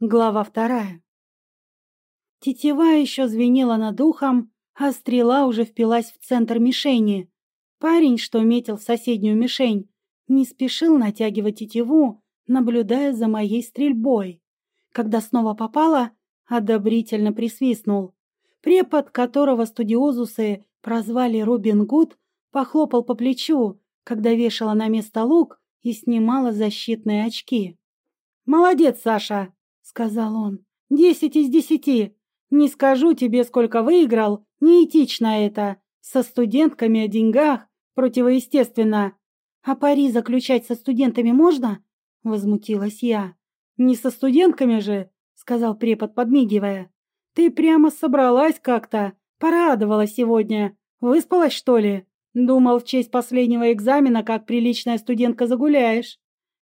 Глава вторая. Тетива еще звенела над ухом, а стрела уже впилась в центр мишени. Парень, что метил соседнюю мишень, не спешил натягивать тетиву, наблюдая за моей стрельбой. Когда снова попала, одобрительно присвистнул. Препод, которого студиозусы прозвали Робин Гуд, похлопал по плечу, когда вешала на место лук и снимала защитные очки. «Молодец, Саша!» Сказал он. «Десять из десяти. Не скажу тебе, сколько выиграл, неэтично это. Со студентками о деньгах противоестественно. А пари заключать со студентами можно?» Возмутилась я. «Не со студентками же», — сказал препод, подмигивая. «Ты прямо собралась как-то, порадовала сегодня. Выспалась, что ли? Думал, в честь последнего экзамена, как приличная студентка, загуляешь».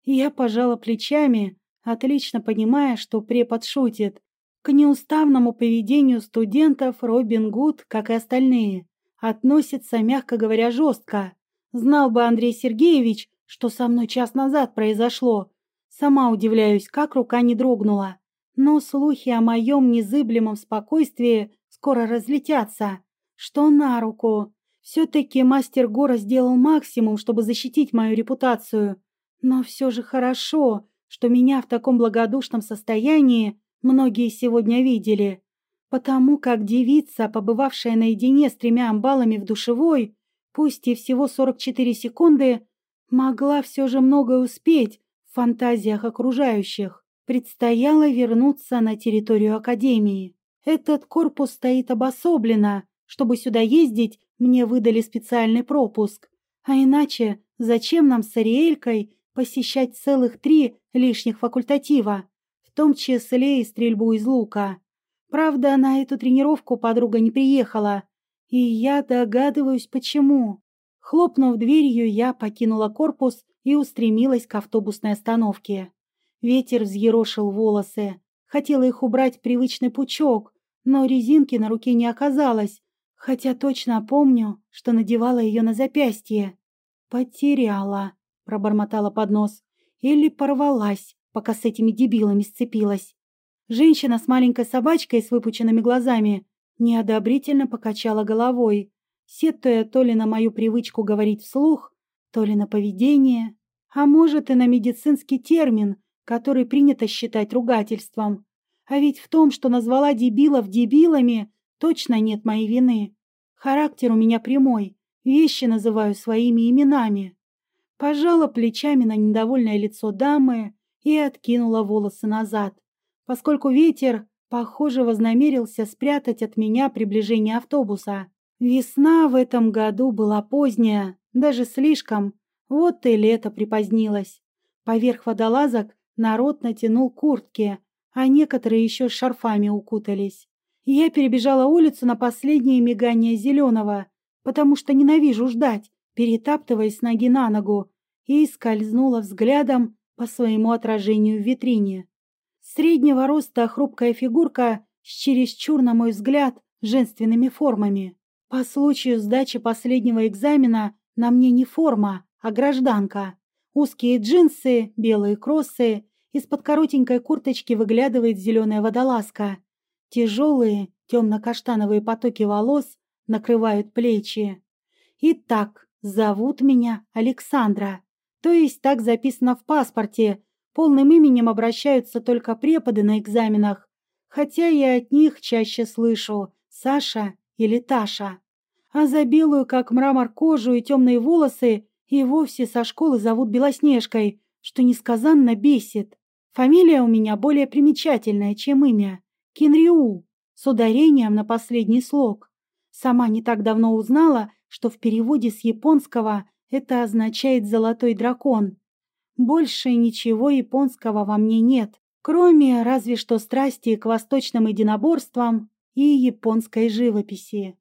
Я пожала плечами, отлично понимая, что препод шутит. К неуставному поведению студентов Робин Гуд, как и остальные, относится, мягко говоря, жестко. Знал бы Андрей Сергеевич, что со мной час назад произошло. Сама удивляюсь, как рука не дрогнула. Но слухи о моем незыблемом спокойствии скоро разлетятся. Что на руку? Все-таки мастер Гора сделал максимум, чтобы защитить мою репутацию. Но все же хорошо, что меня в таком благодушном состоянии многие сегодня видели, потому как девица, побывавшая наедине с тремя амбалами в душевой, пусть и всего 44 секунды, могла все же многое успеть в фантазиях окружающих. Предстояло вернуться на территорию Академии. Этот корпус стоит обособленно. Чтобы сюда ездить, мне выдали специальный пропуск. А иначе зачем нам с Ариэлькой посещать целых три лишних факультатива, в том числе и стрельбу из лука. Правда, на эту тренировку подруга не приехала, и я догадываюсь, почему. Хлопнув дверью, я покинула корпус и устремилась к автобусной остановке. Ветер взъерошил волосы. Хотела их убрать в привычный пучок, но резинки на руке не оказалось, хотя точно помню, что надевала ее на запястье. Потеряла пробормотала под нос. Или порвалась, пока с этими дебилами сцепилась. Женщина с маленькой собачкой с выпученными глазами неодобрительно покачала головой, сетуя то ли на мою привычку говорить вслух, то ли на поведение, а может и на медицинский термин, который принято считать ругательством. А ведь в том, что назвала дебилов дебилами, точно нет моей вины. Характер у меня прямой, вещи называю своими именами пожала плечами на недовольное лицо дамы и откинула волосы назад, поскольку ветер, похоже, вознамерился спрятать от меня приближение автобуса. Весна в этом году была поздняя, даже слишком, вот и лето припозднилось. Поверх водолазок народ натянул куртки, а некоторые еще шарфами укутались. Я перебежала улицу на последнее мигание зеленого, потому что ненавижу ждать, перетаптываясь ноги на ногу, и скользнула взглядом по своему отражению в витрине. Среднего роста хрупкая фигурка с чересчур, на мой взгляд, женственными формами. По случаю сдачи последнего экзамена на мне не форма, а гражданка. Узкие джинсы, белые кроссы, из-под коротенькой курточки выглядывает зеленая водолазка. Тяжелые темно-каштановые потоки волос накрывают плечи. Итак, зовут меня Александра. То есть так записано в паспорте. Полным именем обращаются только преподы на экзаменах. Хотя я от них чаще слышу «Саша» или «Таша». А за белую, как мрамор, кожу и темные волосы и вовсе со школы зовут Белоснежкой, что несказанно бесит. Фамилия у меня более примечательная, чем имя. Кинриу, с ударением на последний слог. Сама не так давно узнала, что в переводе с японского это означает «золотой дракон». Больше ничего японского во мне нет, кроме разве что страсти к восточным единоборствам и японской живописи.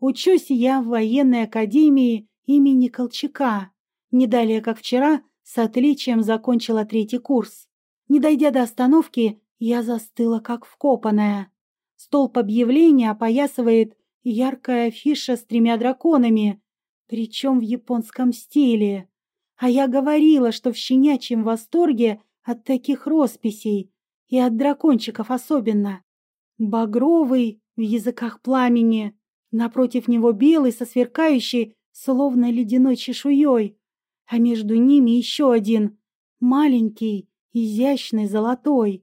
Учусь я в военной академии имени Колчака. Не далее, как вчера, с отличием закончила третий курс. Не дойдя до остановки, я застыла как вкопанная. Столб объявления опоясывает яркая афиша с тремя драконами, причем в японском стиле. А я говорила, что в щенячьем восторге от таких росписей. и от дракончиков особенно. Багровый в языках пламени, напротив него белый со сверкающей, словно ледяной чешуей, а между ними еще один, маленький, изящный, золотой.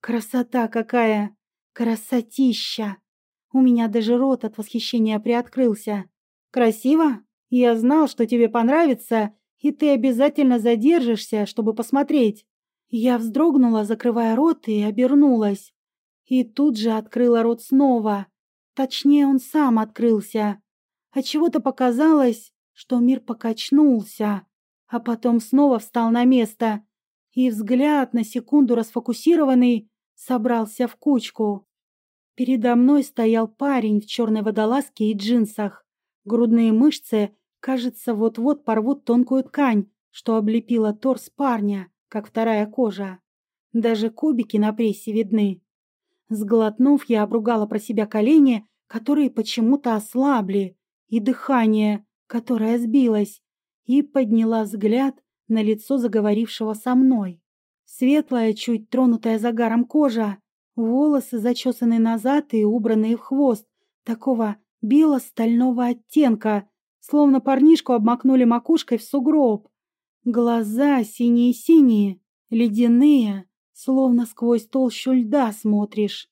Красота какая! Красотища! У меня даже рот от восхищения приоткрылся. Красиво? Я знал, что тебе понравится, и ты обязательно задержишься, чтобы посмотреть. Я вздрогнула, закрывая рот, и обернулась. И тут же открыла рот снова. Точнее, он сам открылся. А чего-то показалось, что мир покачнулся, а потом снова встал на место, и взгляд, на секунду расфокусированный, собрался в кучку. Передо мной стоял парень в черной водолазке и джинсах. Грудные мышцы, кажется, вот-вот порвут тонкую ткань, что облепила торс парня, как вторая кожа. Даже кубики на прессе видны. Сглотнув, я обругала про себя колени, которые почему-то ослабли, и дыхание, которое сбилось, и подняла взгляд на лицо заговорившего со мной. Светлая, чуть тронутая загаром кожа, волосы зачесаны назад и убранные в хвост, такого бело-стального оттенка, словно парнишку обмакнули макушкой в сугроб. Глаза синие-синие, ледяные, словно сквозь толщу льда смотришь.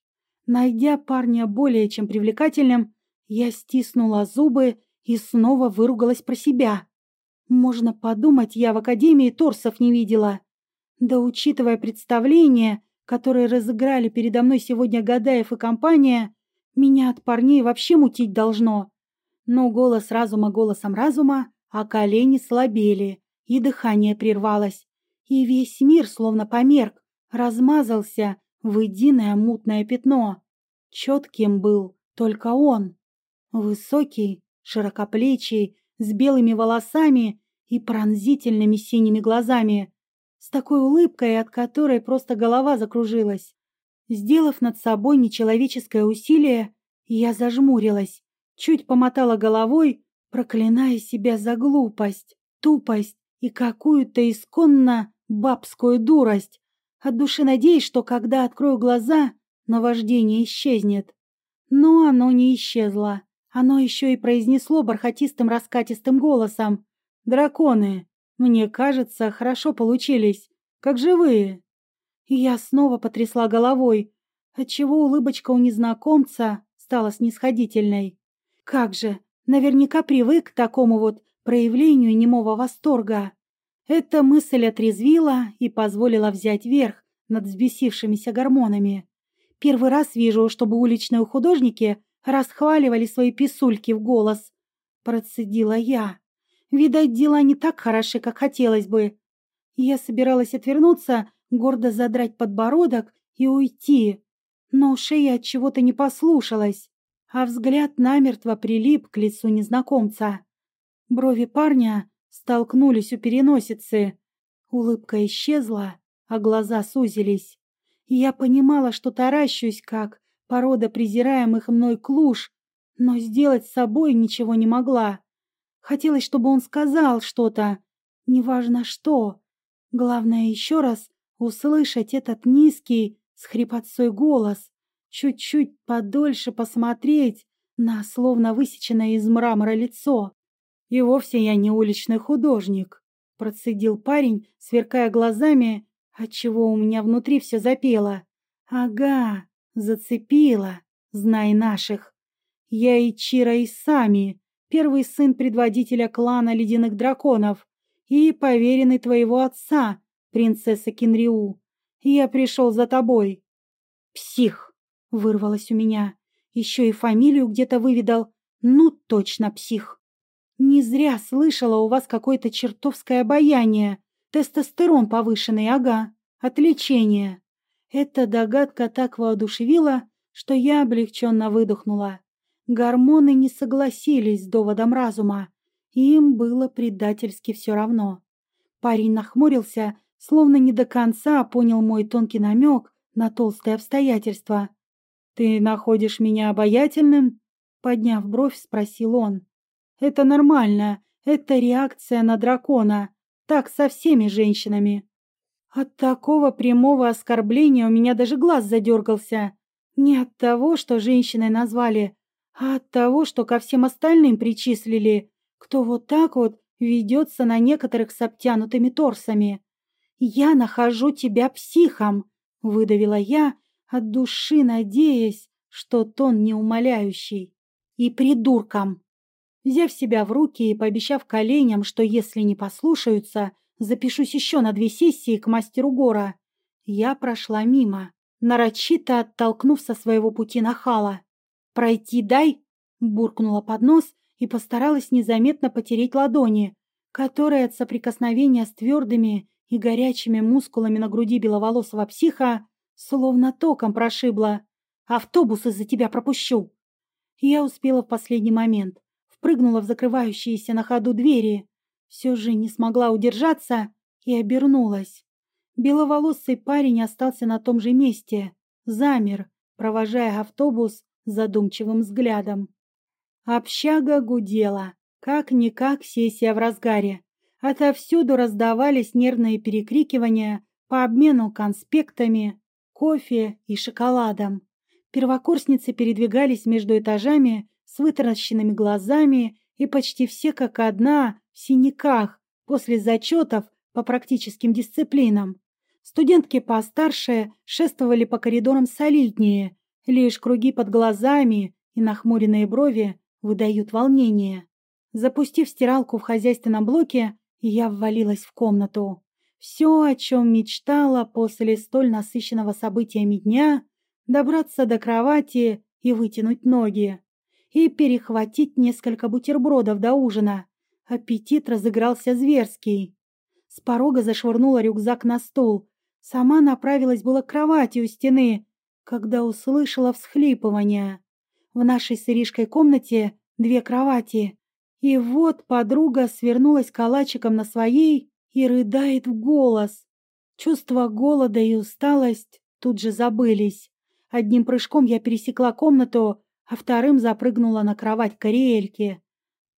Найдя парня более чем привлекательным, я стиснула зубы и снова выругалась про себя. Можно подумать, я в академии торсов не видела. Да учитывая представление, которое разыграли передо мной сегодня Гадаев и компания, меня от парней вообще мутить должно. Но голос разума голосом разума, а колени слабели, и дыхание прервалось, и весь мир словно померк, размазался в единое мутное пятно. Четким был только он. Высокий, широкоплечий, с белыми волосами и пронзительными синими глазами, с такой улыбкой, от которой просто голова закружилась. Сделав над собой нечеловеческое усилие, я зажмурилась, чуть помотала головой, проклиная себя за глупость, тупость и какую-то исконно бабскую дурость. От души надеюсь, что когда открою глаза, наваждение исчезнет. Но оно не исчезло. Оно еще и произнесло бархатистым раскатистым голосом. «Драконы, мне кажется, хорошо получились, как живые». И я снова потрясла головой, отчего улыбочка у незнакомца стала снисходительной. Как же, наверняка привык к такому вот проявлению немого восторга. Эта мысль отрезвила и позволила взять верх над взбесившимися гормонами. Первый раз вижу, чтобы уличные художники расхваливали свои писульки в голос. Процедила я. Видать, дела не так хороши, как хотелось бы. Я собиралась отвернуться, гордо задрать подбородок и уйти. Но шея от чего-то не послушалась, а взгляд намертво прилип к лицу незнакомца. Брови парня столкнулись у переносицы. Улыбка исчезла, а глаза сузились. Я понимала, что таращусь, как порода презираемых мной клуш, но сделать с собой ничего не могла. Хотелось, чтобы он сказал что-то, неважно что. Главное еще раз услышать этот низкий, с хрипотцой голос, чуть-чуть подольше посмотреть на словно высеченное из мрамора лицо. И вовсе я не уличный художник, процедил парень, сверкая глазами, отчего у меня внутри все запело. Ага, Зацепила, знай наших. Я и Чира и Сами, первый сын предводителя клана Ледяных Драконов и поверенный твоего отца, принцесса Кинриу. Я пришел за тобой. Псих, вырвалось у меня. Еще и фамилию где-то выведал. Ну, точно псих. Не зря слышала у вас какое-то чертовское обаяние. Тестостерон повышенный, ага. От лечения. Эта догадка так воодушевила, что я облегченно выдохнула. Гормоны не согласились с доводом разума. Им было предательски все равно. Парень нахмурился, словно не до конца понял мой тонкий намек на толстые обстоятельства. «Ты находишь меня обаятельным?» Подняв бровь, спросил он. «Это нормально. Это реакция на дракона. Так со всеми женщинами». От такого прямого оскорбления у меня даже глаз задергался. Не от того, что женщиной назвали, а от того, что ко всем остальным причислили, кто вот так вот ведется на некоторых с обтянутыми торсами. «Я нахожу тебя психом», — выдавила я, от души надеясь, что тон неумоляющий, и придурком. Взяв себя в руки и пообещав коленям, что если не послушаются, запишусь еще на две сессии к мастеру Гора, я прошла мимо, нарочито оттолкнув со своего пути нахала. «Пройти дай!» — буркнула под нос и постаралась незаметно потереть ладони, которые от соприкосновения с твердыми и горячими мускулами на груди беловолосого психа словно током прошибло. «Автобус из-за тебя пропущу!» Я успела в последний момент, впрыгнула в закрывающиеся на ходу двери, все же не смогла удержаться и обернулась. Беловолосый парень остался на том же месте, замер, провожая автобус задумчивым взглядом. Общага гудела, как-никак сессия в разгаре. Отовсюду раздавались нервные перекрикивания по обмену конспектами, кофе и шоколадом. Первокурсницы передвигались между этажами с вытаращенными глазами и почти все как одна в синяках после зачетов по практическим дисциплинам. Студентки постарше шествовали по коридорам солиднее, лишь круги под глазами и нахмуренные брови выдают волнение. Запустив стиралку в хозяйственном блоке, я ввалилась в комнату. Все, о чем мечтала после столь насыщенного событиями дня, добраться до кровати и вытянуть ноги, и перехватить несколько бутербродов до ужина. Аппетит разыгрался зверский. С порога зашвырнула рюкзак на стол. Сама направилась была к кровати у стены, когда услышала всхлипывание. В нашей с Иришкой комнате две кровати. И вот подруга свернулась калачиком на своей и рыдает в голос. Чувство голода и усталость тут же забылись. Одним прыжком я пересекла комнату, а вторым запрыгнула на кровать Кориэльки.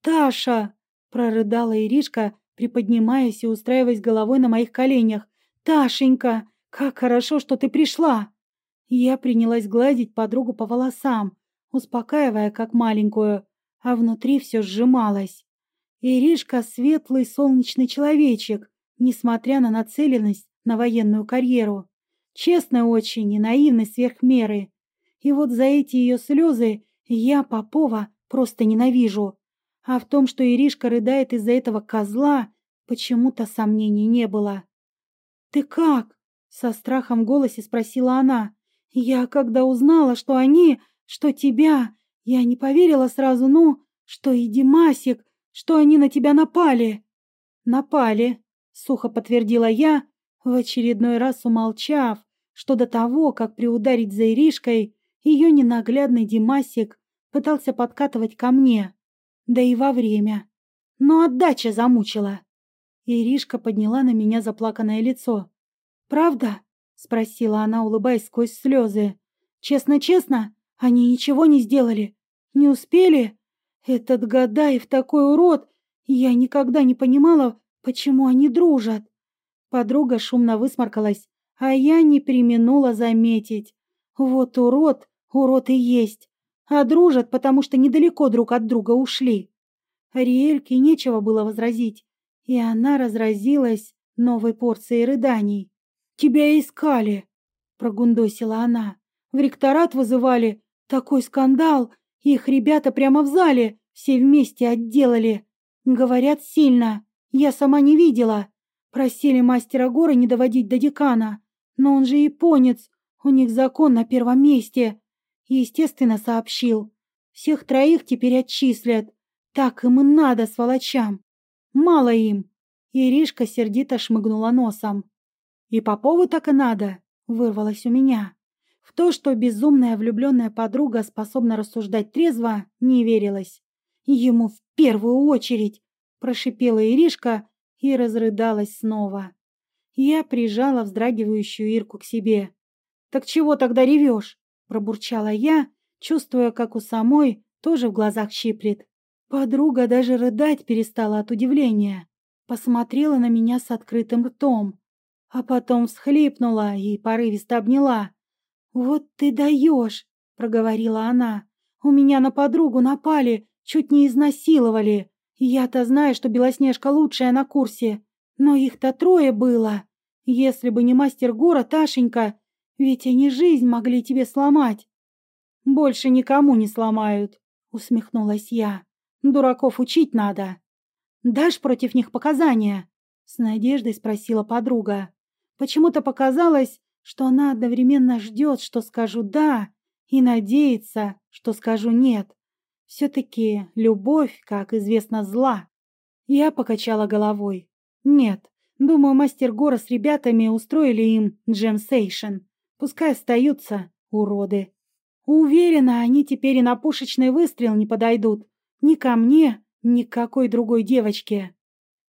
«Таша!» — прорыдала Иришка, приподнимаясь и устраиваясь головой на моих коленях. «Ташенька, как хорошо, что ты пришла!» Я принялась гладить подругу по волосам, успокаивая как маленькую, а внутри все сжималось. Иришка — светлый солнечный человечек, несмотря на нацеленность на военную карьеру. Честная очень и наивной сверх меры. И вот за эти ее слезы я Попова просто ненавижу. А в том, что Иришка рыдает из-за этого козла, почему-то сомнений не было. «Ты как?» — со страхом в голосе спросила она. «Я когда узнала, что они, что тебя, я не поверила сразу, ну, что и Димасик, что они на тебя напали». «Напали», — сухо подтвердила я, в очередной раз умолчав, что до того, как приударить за Иришкой, ее ненаглядный Димасик пытался подкатывать ко мне, да и во время. Но отдача замучила. Иришка подняла на меня заплаканное лицо. «Правда?» — спросила она, улыбаясь сквозь слезы. «Честно-честно, они ничего не сделали? Не успели? Этот Гадаев такой урод! Я никогда не понимала, почему они дружат!» Подруга шумно высморкалась, а я не применула заметить. Вот урод, урод и есть. А дружат, потому что недалеко друг от друга ушли. Ариэльке нечего было возразить, и она разразилась новой порцией рыданий. «Тебя искали!» — прогундосила она. «В ректорат вызывали. Такой скандал! Их ребята прямо в зале все вместе отделали. Говорят, сильно. Я сама не видела. Просили мастера горы не доводить до декана. Но он же японец, у них закон на первом месте. Естественно, сообщил. Всех троих теперь отчислят. Так им и надо, сволочам. Мало им. Иришка сердито шмыгнула носом. И Попову так и надо, вырвалось у меня. В то, что безумная влюбленная подруга способна рассуждать трезво, не верилось. Ему в первую очередь, прошипела Иришка и разрыдалась снова. Я прижала вздрагивающую Ирку к себе. «Так чего тогда ревешь?» — пробурчала я, чувствуя, как у самой тоже в глазах щиплет. Подруга даже рыдать перестала от удивления. Посмотрела на меня с открытым ртом. а потом всхлипнула и порывисто обняла. «Вот ты даешь!» — проговорила она. «У меня на подругу напали, чуть не изнасиловали. Я-то знаю, что Белоснежка лучшая на курсе, но их-то трое было. Если бы не мастер Гора, Ташенька, ведь они жизнь могли тебе сломать». «Больше никому не сломают», — усмехнулась я. «Дураков учить надо». «Дашь против них показания?» — с надеждой спросила подруга. Почему-то показалось, что она одновременно ждет, что скажу «да», и надеется, что скажу «нет». Все-таки любовь, как известно, зла. Я покачала головой. Нет, думаю, мастер Гора с ребятами устроили им джемсейшн. Пускай остаются, уроды. Уверена, они теперь и на пушечный выстрел не подойдут. Ни ко мне, ни к какой другой девочке.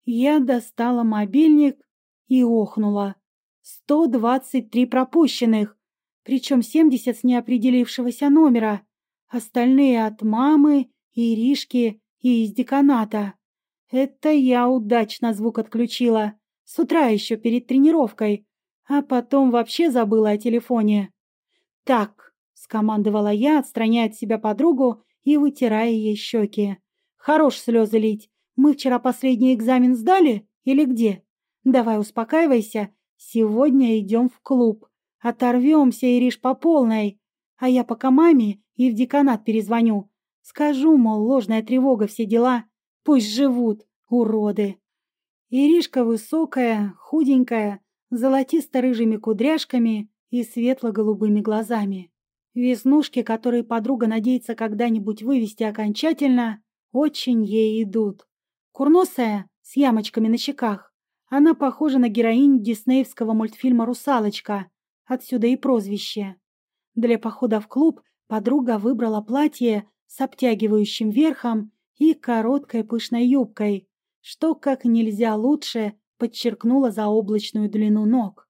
Я достала мобильник и охнула. Сто двадцать три пропущенных, причем семьдесят с неопределившегося номера. Остальные от мамы, Иришки и из деканата. Это я удачно звук отключила. С утра еще перед тренировкой. А потом вообще забыла о телефоне. «Так», — скомандовала я, отстраняя от себя подругу и вытирая ей щеки. «Хорош слезы лить. Мы вчера последний экзамен сдали или где? Давай успокаивайся. Сегодня идем в клуб. Оторвемся, Ириш, по полной. А я пока маме и в деканат перезвоню. Скажу, мол, ложная тревога, все дела. Пусть живут, уроды. Иришка высокая, худенькая, золотисто-рыжими кудряшками и светло-голубыми глазами. Веснушки, которые подруга надеется когда-нибудь вывести окончательно, очень ей идут. Курносая, с ямочками на щеках. Она похожа на героинь диснеевского мультфильма «Русалочка», отсюда и прозвище. Для похода в клуб Подруга выбрала платье с обтягивающим верхом и короткой пышной юбкой, что как нельзя лучше подчеркнуло заоблачную длину ног.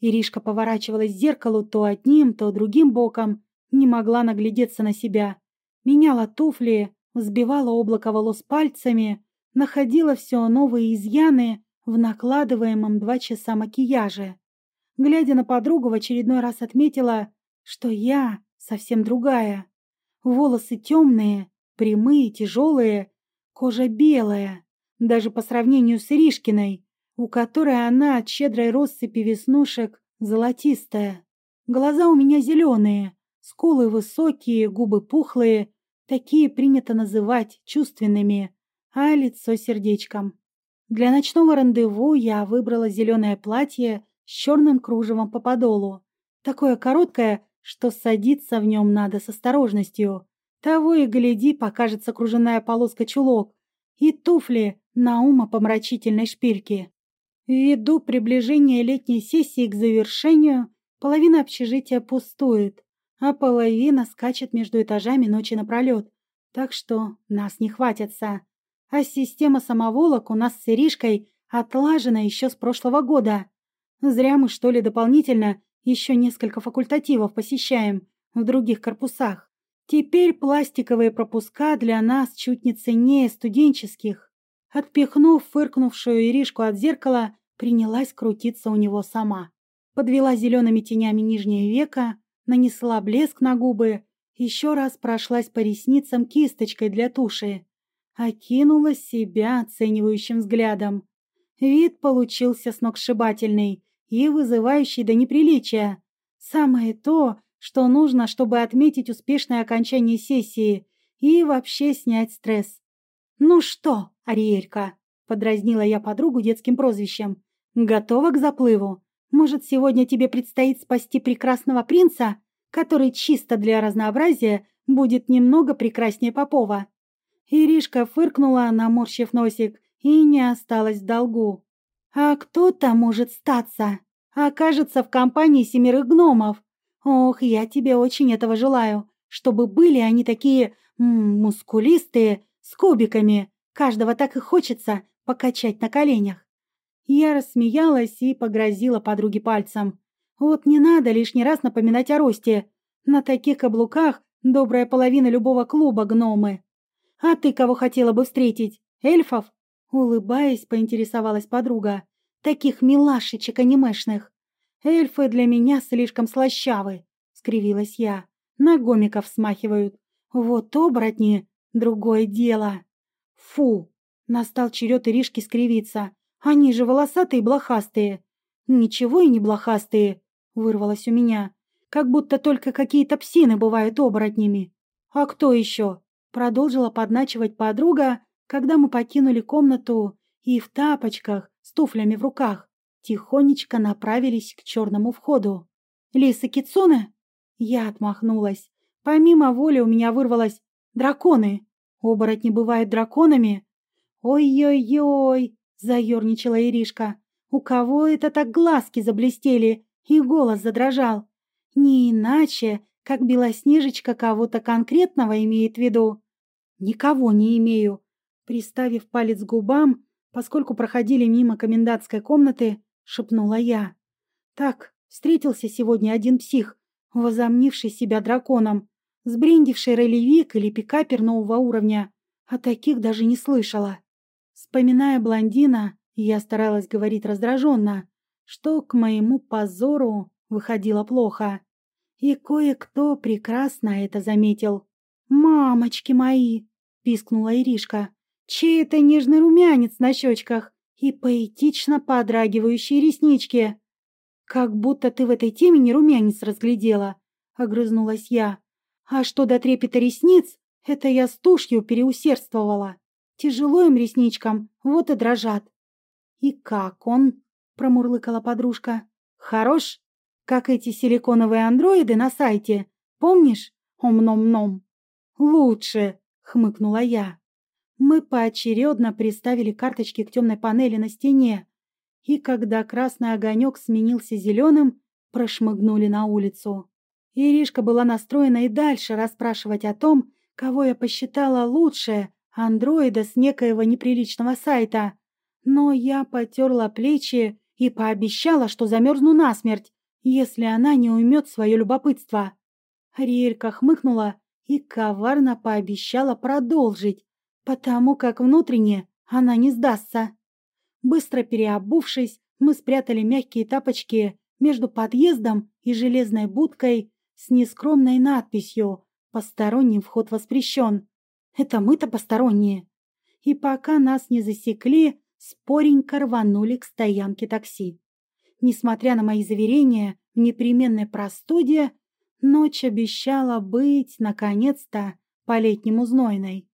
Иришка поворачивалась к зеркалу то одним, то другим боком, не могла наглядеться на себя. Меняла туфли, взбивала облако волос пальцами, находила все новые изъяны в накладываемом два часа макияже. Глядя на подругу, в очередной раз отметила, что я совсем другая. Волосы темные, прямые, тяжелые, кожа белая, даже по сравнению с Иришкиной, у которой она от щедрой россыпи веснушек золотистая. Глаза у меня зеленые, скулы высокие, губы пухлые, такие принято называть чувственными, а лицо сердечком. Для ночного рандеву я выбрала зеленое платье с черным кружевом по подолу. Такое короткое, что садиться в нем надо с осторожностью. Того и гляди, покажется кружевная полоска чулок и туфли на умопомрачительной шпильке. Ввиду приближения летней сессии к завершению, половина общежития пустует, а половина скачет между этажами ночи напролет, так что нас не хватится. А система самоволок у нас с Иришкой отлажена еще с прошлого года. Зря мы, что ли, дополнительно еще несколько факультативов посещаем в других корпусах. Теперь пластиковые пропуска для нас чуть не ценнее студенческих. Отпихнув фыркнувшую Иришку от зеркала, принялась крутиться у него сама. Подвела зелеными тенями нижнее веко, нанесла блеск на губы, еще раз прошлась по ресницам кисточкой для туши. Окинула себя оценивающим взглядом. Вид получился сногсшибательный и вызывающий до неприличия. Самое то, что нужно, чтобы отметить успешное окончание сессии и вообще снять стресс. «Ну что, Ариэлька?» — подразнила я подругу детским прозвищем. «Готова к заплыву? Может, сегодня тебе предстоит спасти прекрасного принца, который чисто для разнообразия будет немного прекраснее Попова?» Иришка фыркнула, наморщив носик, и не осталась в долгу. «А кто там может статься?» окажется в компании семерых гномов. Ох, я тебе очень этого желаю, чтобы были они такие -м, мускулистые, с кубиками. Каждого так и хочется покачать на коленях. Я рассмеялась и погрозила подруге пальцем. Вот не надо лишний раз напоминать о росте. На таких каблуках добрая половина любого клуба гномы. А ты кого хотела бы встретить? Эльфов? Улыбаясь, поинтересовалась подруга. таких милашечек анимешных. Эльфы для меня слишком слащавы, скривилась я. На гомиков смахивают. Вот оборотни — другое дело. Фу! Настал черед Иришки скривиться. Они же волосатые и блохастые. Ничего и не блохастые, вырвалось у меня. Как будто только какие-то псины бывают оборотнями. А кто еще? Продолжила подначивать подруга, когда мы покинули комнату и в тапочках, с туфлями в руках, тихонечко направились к черному входу. «Лиса Кицуне?» Я отмахнулась. Помимо воли у меня вырвалось «Драконы!» «Оборотни бывают драконами?» «Ой-ой-ой!» — заерничала Иришка. «У кого это так глазки заблестели?» И голос задрожал. «Не иначе, как Белоснежечка кого-то конкретного имеет в виду». «Никого не имею». Приставив палец к губам, поскольку проходили мимо комендантской комнаты, шепнула я. «Так, встретился сегодня один псих, возомнивший себя драконом, сбрендивший ролевик или пикапер нового уровня. О таких даже не слышала». Вспоминая блондина, я старалась говорить раздраженно, что к моему позору выходило плохо. И кое-кто прекрасно это заметил. «Мамочки мои!» — пискнула Иришка. «Чей это нежный румянец на щечках и поэтично подрагивающие реснички?» «Как будто ты в этой теме не румянец разглядела», — огрызнулась я. «А что до трепета ресниц, это я с тушью переусердствовала. Тяжело им ресничкам, вот и дрожат». «И как он?» — промурлыкала подружка. «Хорош, как эти силиконовые андроиды на сайте. Помнишь? Ом-ном-ном». «Лучше», — хмыкнула я. Мы поочередно приставили карточки к темной панели на стене, и когда красный огонек сменился зеленым, прошмыгнули на улицу. Иришка была настроена и дальше расспрашивать о том, кого я посчитала лучше андроида с некоего неприличного сайта. Но я потерла плечи и пообещала, что замерзну насмерть, если она не уймет свое любопытство. Риэлька хмыкнула и коварно пообещала продолжить, потому как внутренне она не сдастся. Быстро переобувшись, мы спрятали мягкие тапочки между подъездом и железной будкой с нескромной надписью «Посторонним вход воспрещен». Это мы-то посторонние. И пока нас не засекли, споренько рванули к стоянке такси. Несмотря на мои заверения в непременной простуде, ночь обещала быть, наконец-то, по-летнему знойной.